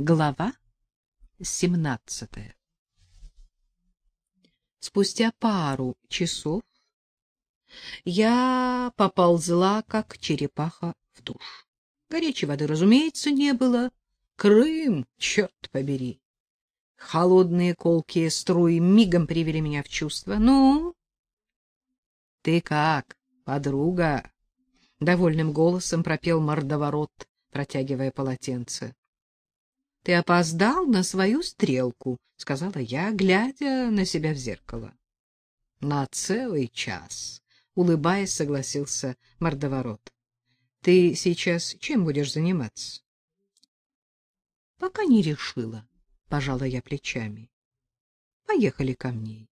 Глава семнадцатая Спустя пару часов я поползла, как черепаха, в душ. Горячей воды, разумеется, не было. Крым, черт побери! Холодные колкие струи мигом привели меня в чувство. — Ну? — Ты как, подруга? — довольным голосом пропел мордоворот, протягивая полотенце. — Ты опоздал на свою стрелку, — сказала я, глядя на себя в зеркало. — На целый час, — улыбаясь, согласился мордоворот. — Ты сейчас чем будешь заниматься? — Пока не решила, — пожала я плечами. — Поехали ко мне.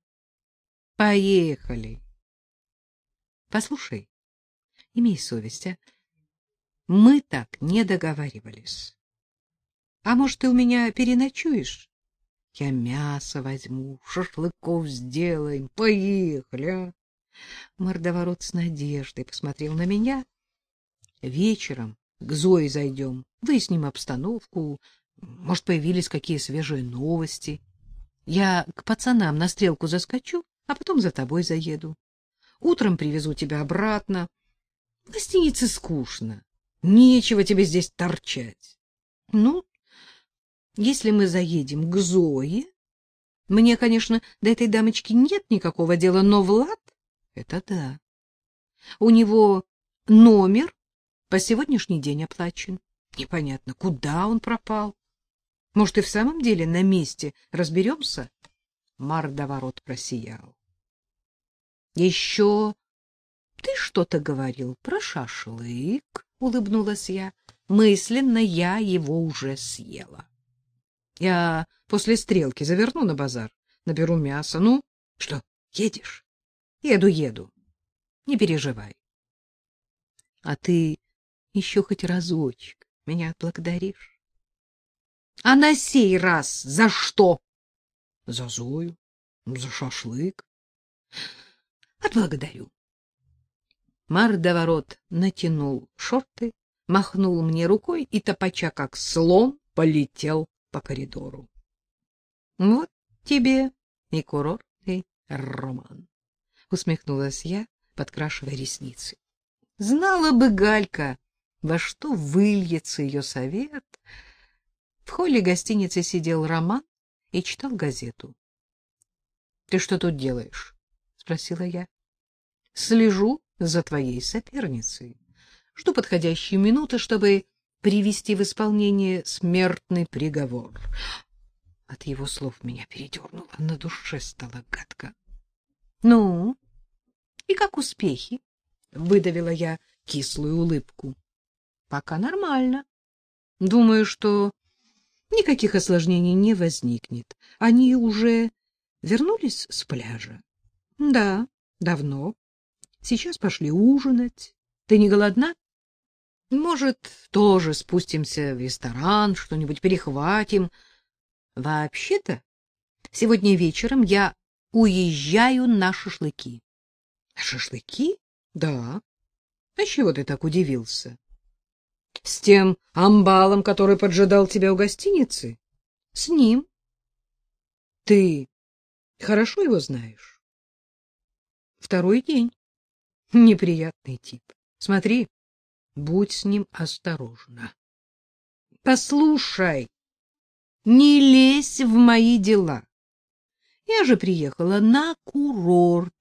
— Поехали. — Послушай, имей совесть, а? Мы так не договаривались. А может, ты у меня переночуешь? Я мясо возьму, шашлыков сделаем. Поехали, а? Мордоворот с надеждой посмотрел на меня. Вечером к Зое зайдем, выясним обстановку. Может, появились какие свежие новости. Я к пацанам на стрелку заскочу, а потом за тобой заеду. Утром привезу тебя обратно. В гостинице скучно. Нечего тебе здесь торчать. Ну, если мы заедем к Зое, мне, конечно, до этой дамочки нет никакого дела, но Влад — это да. У него номер по сегодняшний день оплачен. Непонятно, куда он пропал. Может, и в самом деле на месте разберемся? Мордоворот просиял. — Еще ты что-то говорил про шашлык, — улыбнулась я. Мысленно я его уже съела. Я после стрелки заверну на базар, наберу мясо. Ну, что, едешь? Еду, еду. Не переживай. А ты еще хоть разочек меня отблагодаришь? А на сей раз за что? За Зою, за шашлык. Отблагодарю. Мордоворот натянул шорты, махнул мне рукой и, топача как слон, полетел по коридору. — Вот тебе и курортный роман, — усмехнулась я, подкрашивая ресницы. Знала бы Галька, во что выльется ее совет. В холле гостиницы сидел Роман и читал газету. — Ты что тут делаешь? — спросила я. — Слежу за твоей соперницей. Жду подходящей минуты, чтобы привести в исполнение смертный приговор. От его слов меня передернуло, на душе стало гадко. — Ну, и как успехи? — выдавила я кислую улыбку. — Пока нормально. Думаю, что никаких осложнений не возникнет. Они уже вернулись с пляжа? — Да, давно. Сейчас пошли ужинать. Ты не голодна? Может, тоже спустимся в ресторан, что-нибудь перехватим. Вообще-то, сегодня вечером я уезжаю на шашлыки. Шашлыки? Да. А чего ты так удивился? С тем амбалом, который поджидал тебя у гостиницы? С ним. Ты хорошо его знаешь? Второй день. Неприятный тип. Смотри, будь с ним осторожна. Послушай, не лезь в мои дела. Я же приехала на курорт.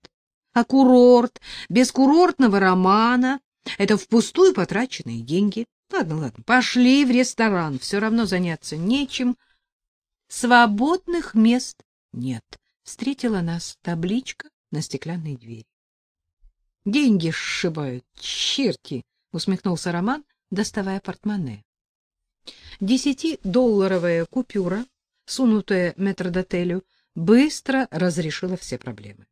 А курорт без курортного романа — это впустую потраченные деньги. Ладно, ладно, пошли в ресторан, все равно заняться нечем. Свободных мест нет. Встретила нас табличка на стеклянной двери. Деньги сшибают, черти, усмехнулся Роман, доставая портмоне. Десятидолларовая купюра, сунутая метрдотелю, быстро разрешила все проблемы.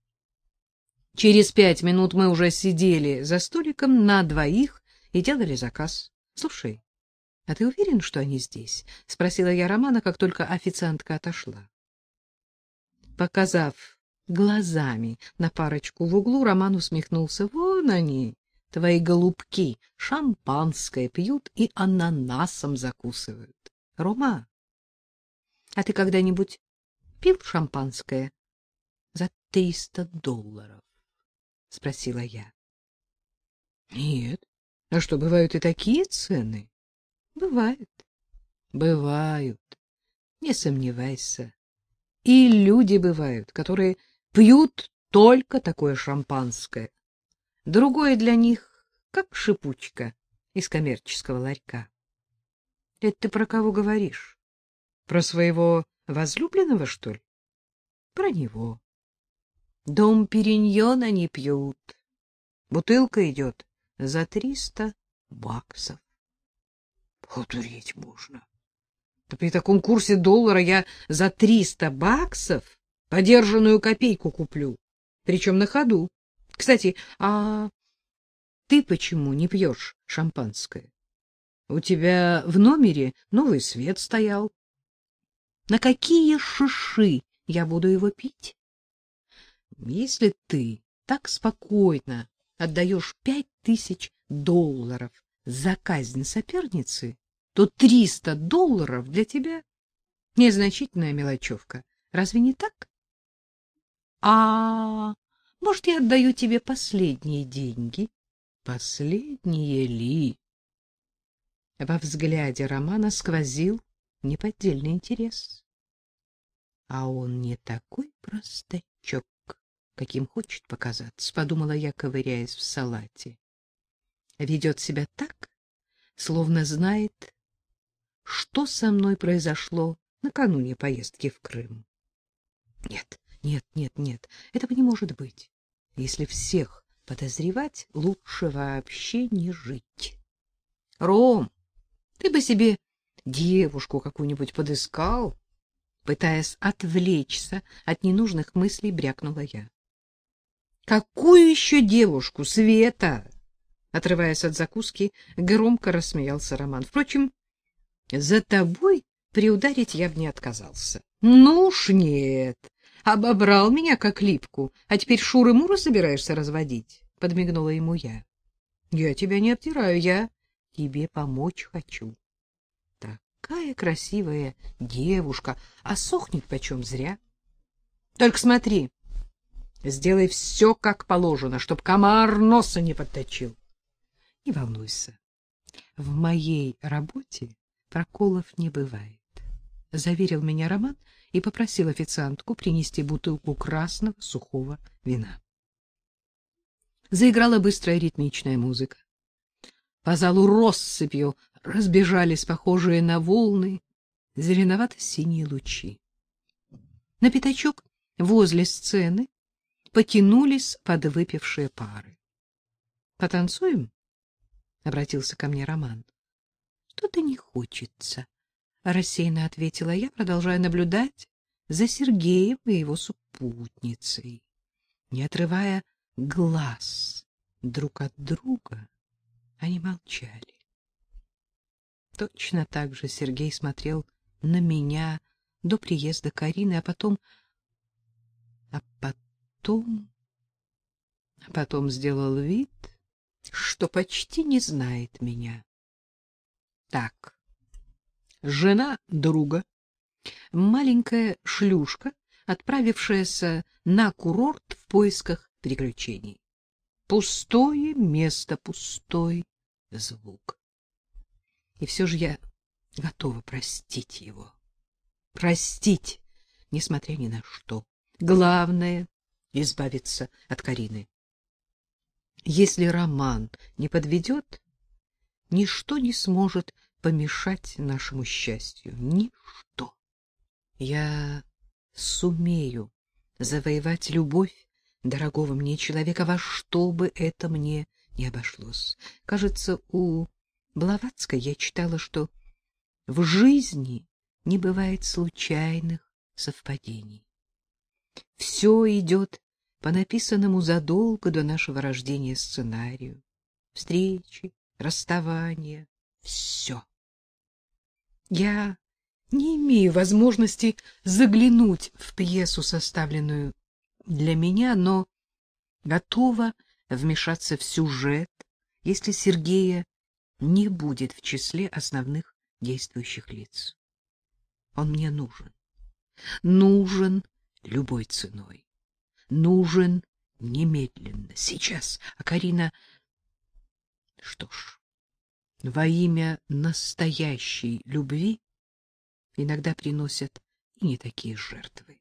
Через пять минут мы уже сидели за столиком на двоих и делали заказ. Слушай, а ты уверен, что они здесь? спросила я Романа, как только официантка отошла. Показав глазами на парочку в углу, Роман усмехнулся. Вон они, твои голубки шампанское пьют и ананасом закусывают. Рома, а ты когда-нибудь пил шампанское за триста долларов? — спросила я. — Нет. А что, бывают и такие цены? — Бывают. — Бывают. Не сомневайся. И люди бывают, которые пьют только такое шампанское. Другое для них, как шипучка из коммерческого ларька. — Это ты про кого говоришь? Про своего возлюбленного, что ли? — Про него. Дом Периньон они пьют. Бутылка идет за триста баксов. Подуреть можно. При таком курсе доллара я за триста баксов подержанную копейку куплю, причем на ходу. Кстати, а ты почему не пьешь шампанское? У тебя в номере новый свет стоял. На какие шиши я буду его пить? Если ты так спокойно отдаешь пять тысяч долларов за казнь соперницы, то триста долларов для тебя незначительная мелочевка. Разве не так? А может, я отдаю тебе последние деньги? Последние ли? Во взгляде Романа сквозил неподдельный интерес. А он не такой простачок каким хочет показаться, подумала я, ковыряясь в салате. Ведет себя так, словно знает, что со мной произошло накануне поездки в Крым. Нет, нет, нет, нет, этого не может быть. Если всех подозревать, лучше вообще не жить. Ром, ты бы себе девушку какую-нибудь подыскал, пытаясь отвлечься от ненужных мыслей, брякнула я. Какую еще девушку, Света? Отрываясь от закуски, громко рассмеялся Роман. Впрочем, за тобой приударить я бы не отказался. Ну уж нет. Обобрал меня как липку, а теперь шуры-муры собираешься разводить, подмигнула ему я. Я тебя не обтираю, я тебе помочь хочу. Такая красивая девушка, а сохнет почем зря. Только смотри, Сделай все, как положено, чтоб комар носа не подточил. Не волнуйся. В моей работе проколов не бывает, заверил меня Роман и попросил официантку принести бутылку красного сухого вина. Заиграла быстрая ритмичная музыка. По залу россыпью разбежались похожие на волны зеленовато-синие лучи. На пятачок возле сцены потянулись подвыпившие пары. — Потанцуем? — обратился ко мне Роман. — Что-то не хочется, — рассеянно ответила я, продолжая наблюдать за Сергеем и его супутницей. Не отрывая глаз друг от друга, они молчали. Точно так же Сергей смотрел на меня до приезда Карины, а потом... А потом потом... Потом сделал вид, что почти не знает меня. Так, жена друга, маленькая шлюшка, отправившаяся на курорт в поисках приключений. Пустое место, пустой звук. И все же я готова простить его. Простить, несмотря ни на что. Главное избавиться от Карины. Если роман не подведет, ничто не сможет помешать нашему счастью, ничто. Я сумею завоевать любовь дорогого мне человека, во что бы это мне не обошлось. Кажется, у Блаватской я читала, что в жизни не бывает случайных совпадений. Все идет по написанному задолго до нашего рождения сценарию. Встречи, расставания, все. Я не имею возможности заглянуть в пьесу, составленную для меня, но готова вмешаться в сюжет, если Сергея не будет в числе основных действующих лиц. Он мне нужен. Нужен любой ценой. Нужен немедленно, сейчас. А Карина... Что ж, во имя настоящей любви иногда приносят и не такие жертвы.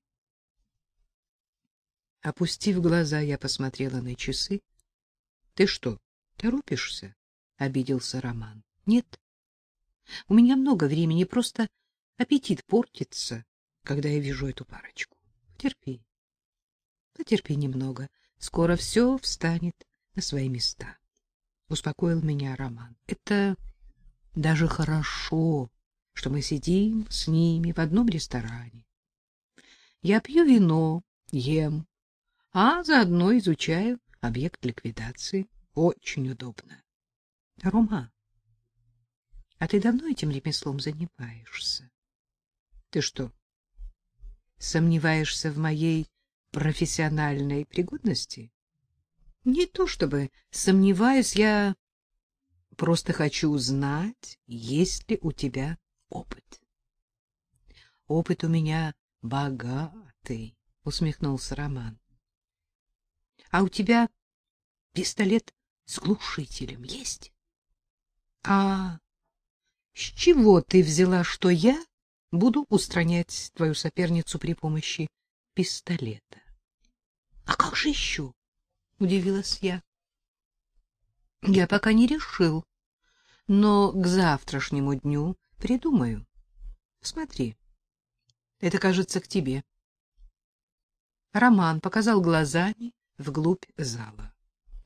Опустив глаза, я посмотрела на часы. — Ты что, торопишься? — обиделся Роман. — Нет. У меня много времени, просто аппетит портится, когда я вижу эту парочку. Потерпи. Потерпи немного. Скоро все встанет на свои места. Успокоил меня Роман. Это даже хорошо, что мы сидим с ними в одном ресторане. Я пью вино, ем, а заодно изучаю объект ликвидации. Очень удобно. Рома, а ты давно этим ремеслом занимаешься? Ты что, сомневаешься в моей профессиональной пригодности? Не то чтобы сомневаюсь, я просто хочу узнать, есть ли у тебя опыт. Опыт у меня богатый, усмехнулся Роман. А у тебя пистолет с глушителем есть? А с чего ты взяла, что я буду устранять твою соперницу при помощи пистолета? А как же еще? Удивилась я. Я пока не решил, но к завтрашнему дню придумаю. Смотри. Это, кажется, к тебе. Роман показал глазами вглубь зала.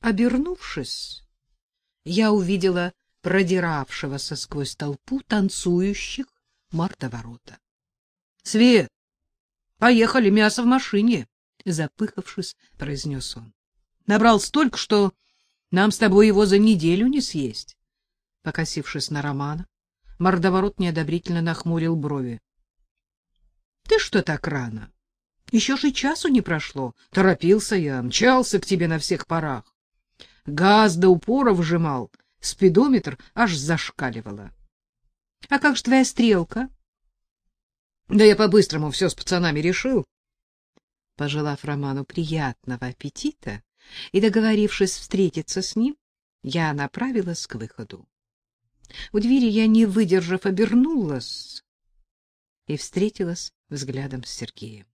Обернувшись, я увидела продиравшегося сквозь толпу танцующих мартоворота. — Свет, поехали, мясо в машине, — запыхавшись, произнес он. — Набрал столько, что нам с тобой его за неделю не съесть. Покосившись на Романа, мордоворот неодобрительно нахмурил брови. — Ты что так рано? Еще же часу не прошло. Торопился я, мчался к тебе на всех парах. Газ до упора вжимал, спидометр аж зашкаливало. — А как же твоя стрелка? — Да я по-быстрому все с пацанами решил. Пожелав Роману приятного аппетита и договорившись встретиться с ним, я направилась к выходу. У двери я, не выдержав, обернулась и встретилась взглядом с Сергеем.